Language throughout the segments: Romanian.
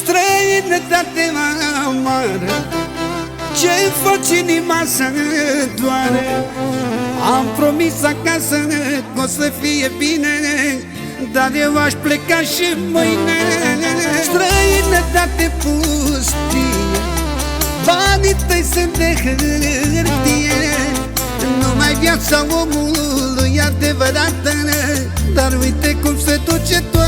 Străinătate amară Ce faci inima să doare? Am promis acasă că o să fie bine Dar eu aș pleca și mâine. Străinătate pustie Banii tăi sunt de hârtie. Numai viața omului adevărată Dar uite cum se duce toată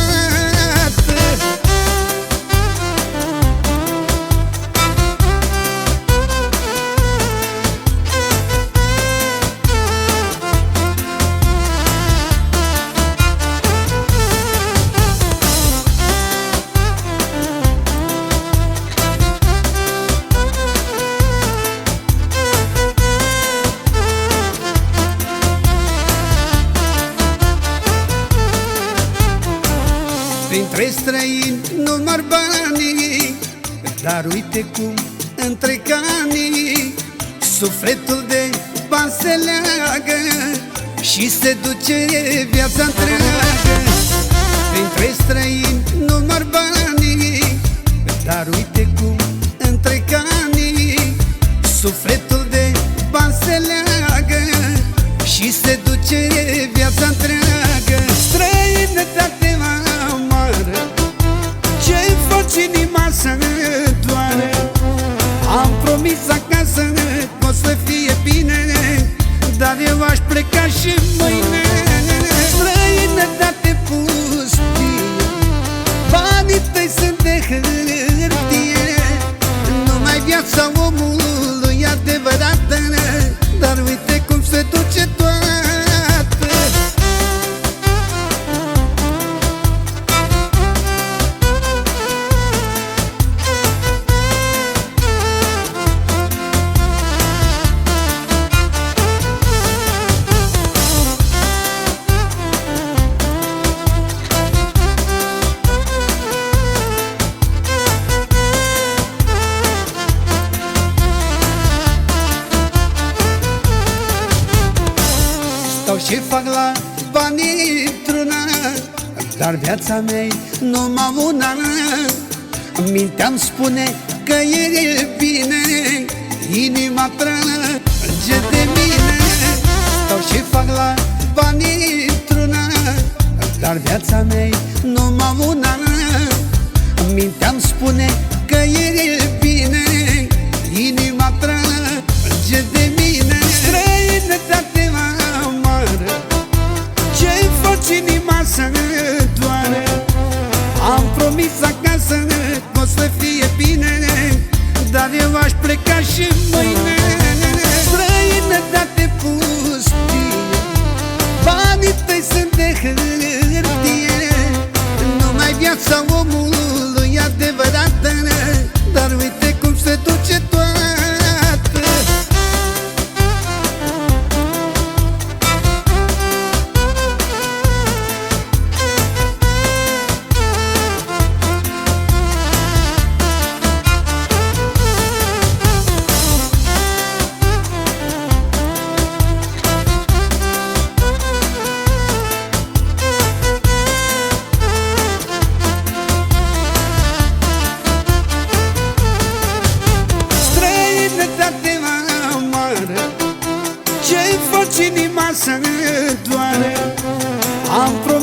uite cum între canii Sufletul de bani se leagă Și se duce viața întreagă. Printre străini număr banii Dar uite cum între canii Sufletul pleca și mâine. Străinătate pustie. Banii tăi sunt de hârtie. Numai viața omului adevărată Stau și fac la banii într-una Dar viața mea numai una Mintea-mi spune că e bine Inima trage de mine. Stau și fac la banii într-una Dar viața mea numai una Mintea-mi spune că e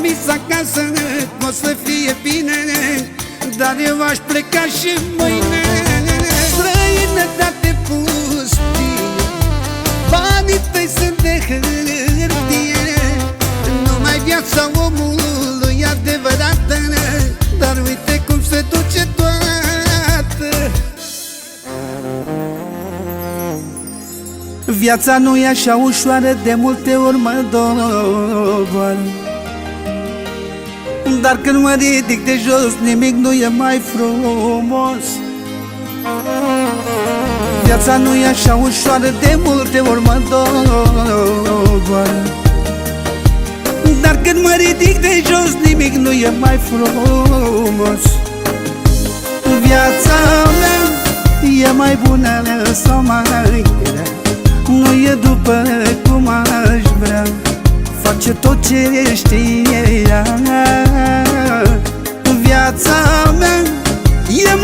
Am promis acasă că o să fie bine Dar eu aș pleca și mâine. Străinătate pustie Banii tăi sunt de hârtie. Numai viața omului adevărată Dar uite cum se duce toată. Viața nu e așa ușoară, de multe ori mă doboară Dar când mă ridic de jos, nimic nu e mai frumos. Viața nu e așa ușoară, de multe ori mă doboară. Dar când mă ridic de jos, nimic nu e mai frumos. Viața mea e mai bună sau mai grea Nu e după cum aș vrea Face tot ce știe ea. Viața mea e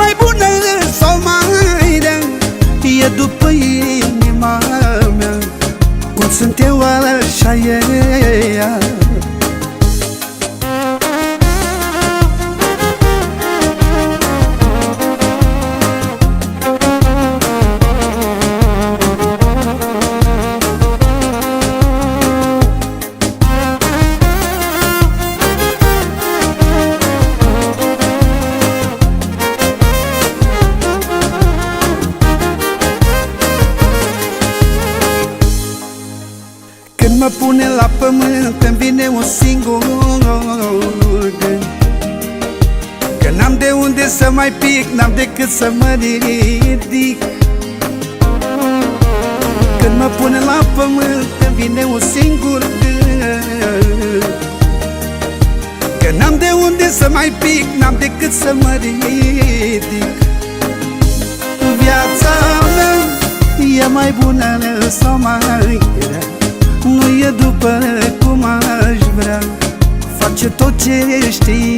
la pământ îmi vine un singur gând. Că n-am de unde să mai pic, n-am decât să mă ridic. Când mă pune la pământ îmi vine un singur gând. Că n-am de unde să mai pic, n-am decât să mă ridic. Viața mea e mai bună sau mai grea Nu e după cum aș vrea. Face tot ce știe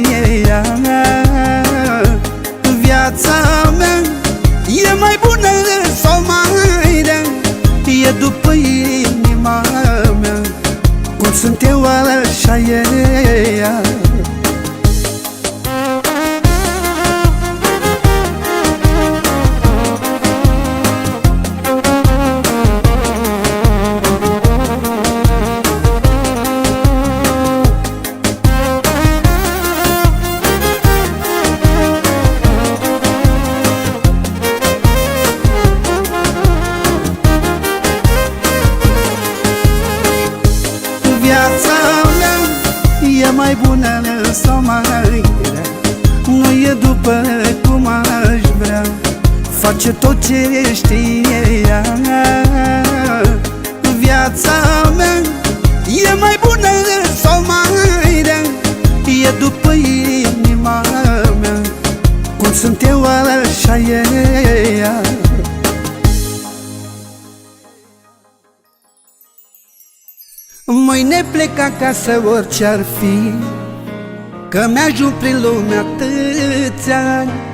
tot ce știe ea. Viața mea e mai bună sau mai rea? E după inima mea. Cum sunt eu așa e ea. Mâine plec acasă orice-ar fi Că mi-ajung prin lume atâția ani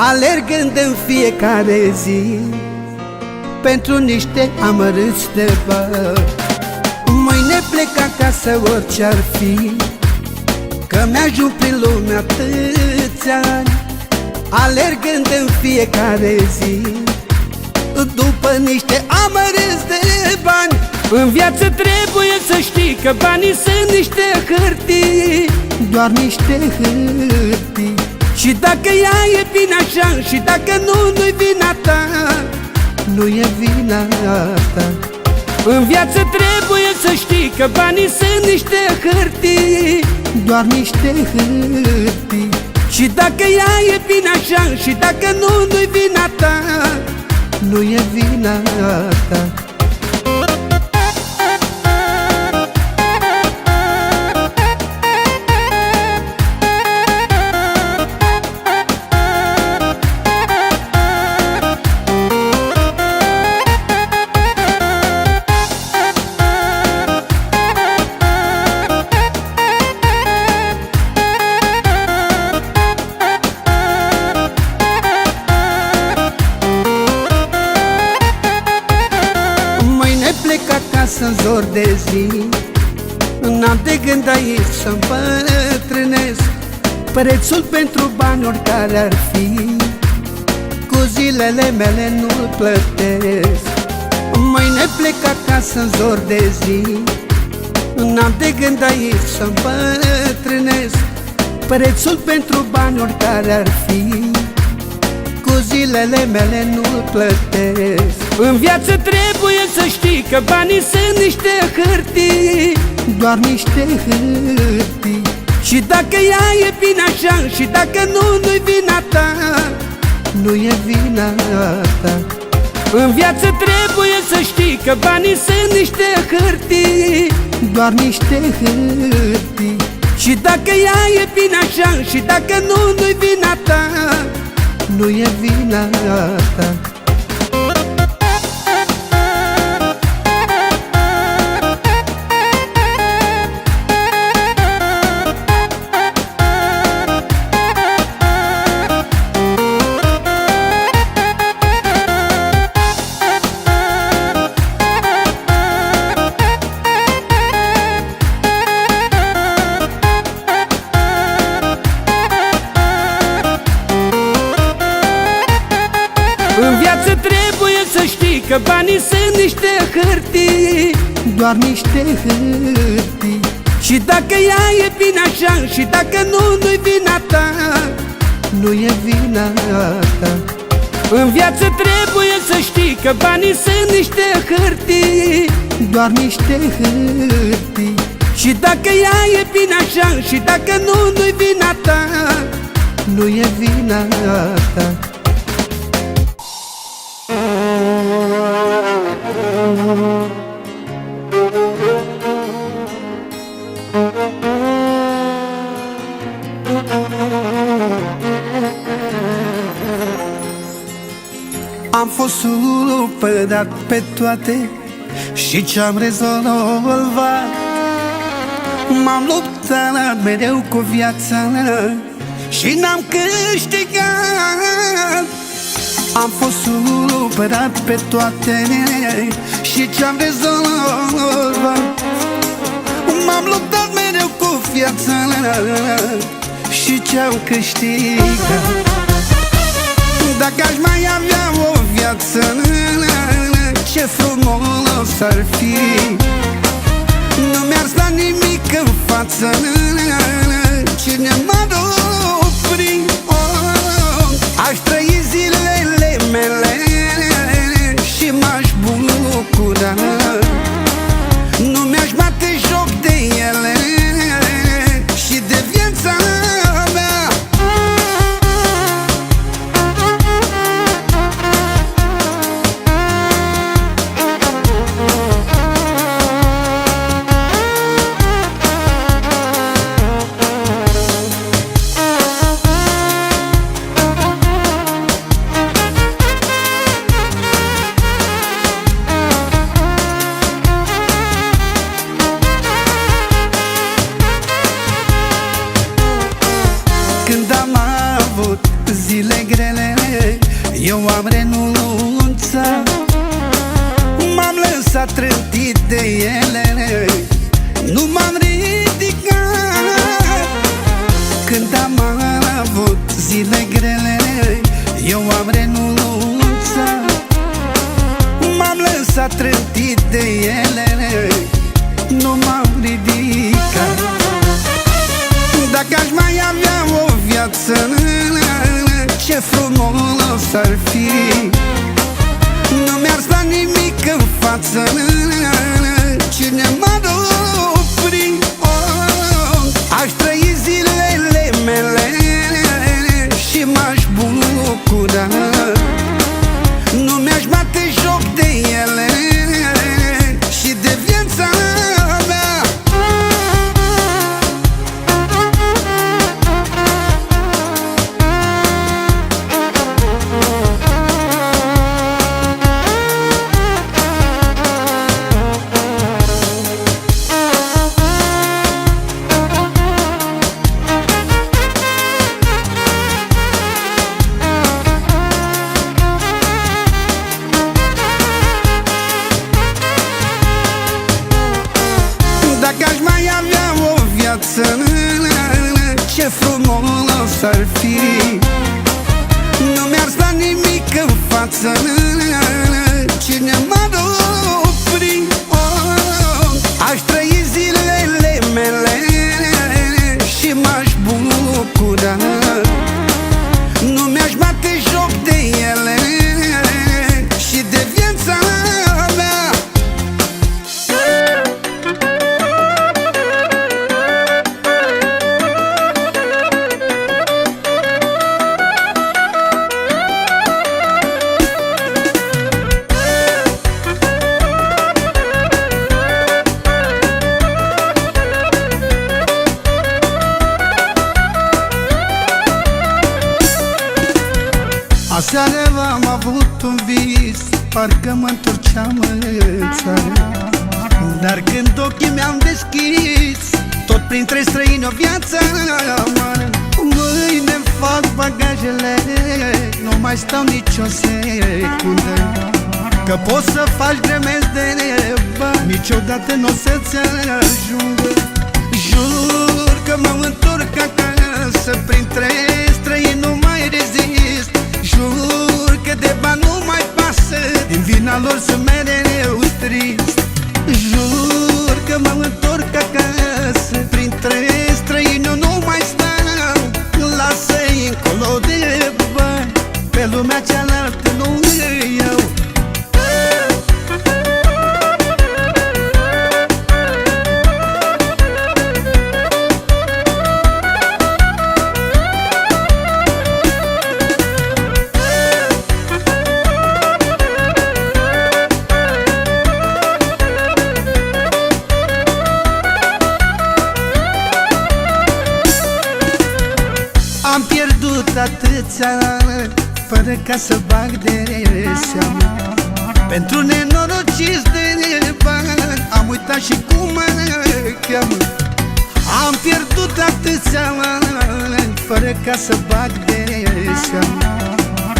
Alergând în fiecare zi Pentru niște amărâți de bani Mâine plec acasă orice-ar fi Că mi-ajung prin lume atâția ani. Alergând în fiecare zi După niște amărâți de bani. În viață trebuie să știi că banii sunt niște hârtii Doar niște hârtii Și dacă ea e bine așa și dacă nu, nu-i vina ta Nu e vina ta. În viață trebuie să știi că banii sunt niște hârtii Doar niște hârtii. Și dacă ea e bine așa și dacă nu, nu-i vina ta Nu e vina ta Prețul pentru bani oricare ar fi Cu zilele mele nu-l plătesc. Mâine plec acasă în zor de zi N-am de gând aici să împătrânesc Prețul pentru bani oricare ar fi Cu zilele mele nu-l plătesc. În viață trebuie să știi că banii sunt niște hârtii Doar niște hârtii Și dacă ea e bine așa și dacă nu, nu-i vina ta Nu e vina ta. În viață trebuie să știi că banii sunt niște hârtii Doar niște hârtii. Și dacă ea e bine așa și dacă nu, nu-i vina ta Nu e vina ta că banii sunt niște hârtii Doar niște hârtii. Și dacă ea e bine așa și dacă nu, nu-i vina ta Nu e vina ta. În viață trebuie să știi că banii sunt niște hârtii doar niște hârtii. Și dacă ea e bine așa și dacă nu, nu-i vina ta Nu e vina ta Am fost supărat pe toate și ce-am rezolvat. M-am luptat mereu cu viața și n-am câștigat. Am fost supărat pe toate și ce-am rezolvat. M-am luptat mereu cu viața și ce-am câștigat Dacă aș mai avea o viață Ce frumos ar fi. Nu mi-ar sta nimic în față Cine m-ar opri oh, Aș trăi zilele mele Și m-aș bucura zile grele Eu am renunțat M-am lăsat trântit de ele Nu m-am ridicat. Când am avut zile grele Eu am renunțat M-am lăsat trântit de ele Nu m-am ridicat. Dacă aș mai avea o viață Ce frumos ar fi. Nu mi-ar sta nimic în față Cine m-ar opri oh, Aș trăi zilele mele Și m-aș bucura Aseară am avut un vis Parcă mă întorceam în țară. Dar când ochii mi-am deschis Tot printre străini o viață amară Mâine fac bagajele Nu mai stau nicio secundă. Că poți să faci grămezi de bani Niciodată nu o să-ți ajungă. Jur că mă întorc acasă atâția ani Fără ca să bag de seamă. Pentru nenorociți de bani Am uitat și cum mă cheamă. Am pierdut atâția ani Fără ca să bag de seamă.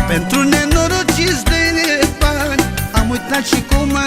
Pentru nenorociți de bani Am uitat și cum mă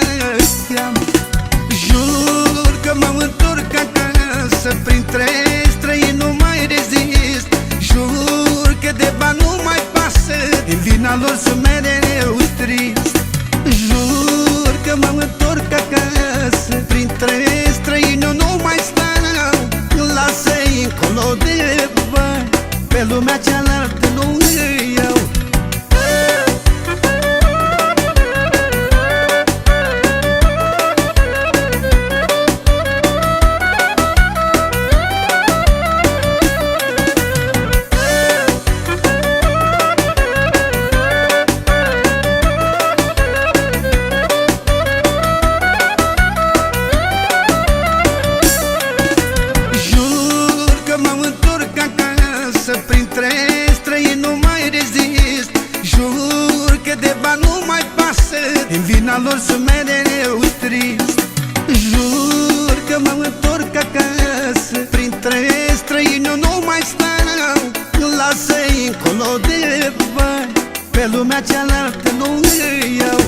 Pe lumea cealaltă nu îi iau.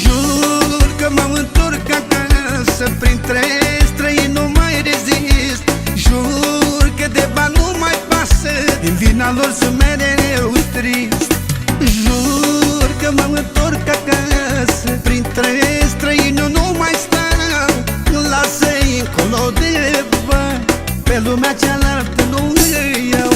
Jur că mă întorc acasă Printre străini nu mai rezist. Jur că de bani nu mai pasă Din vina lor sunt mereu trist. Jur că mă întorc acasă Printre străini eu nu mai stau. Lasă-i încolo de bani Pe lumea cealaltă nu îi iau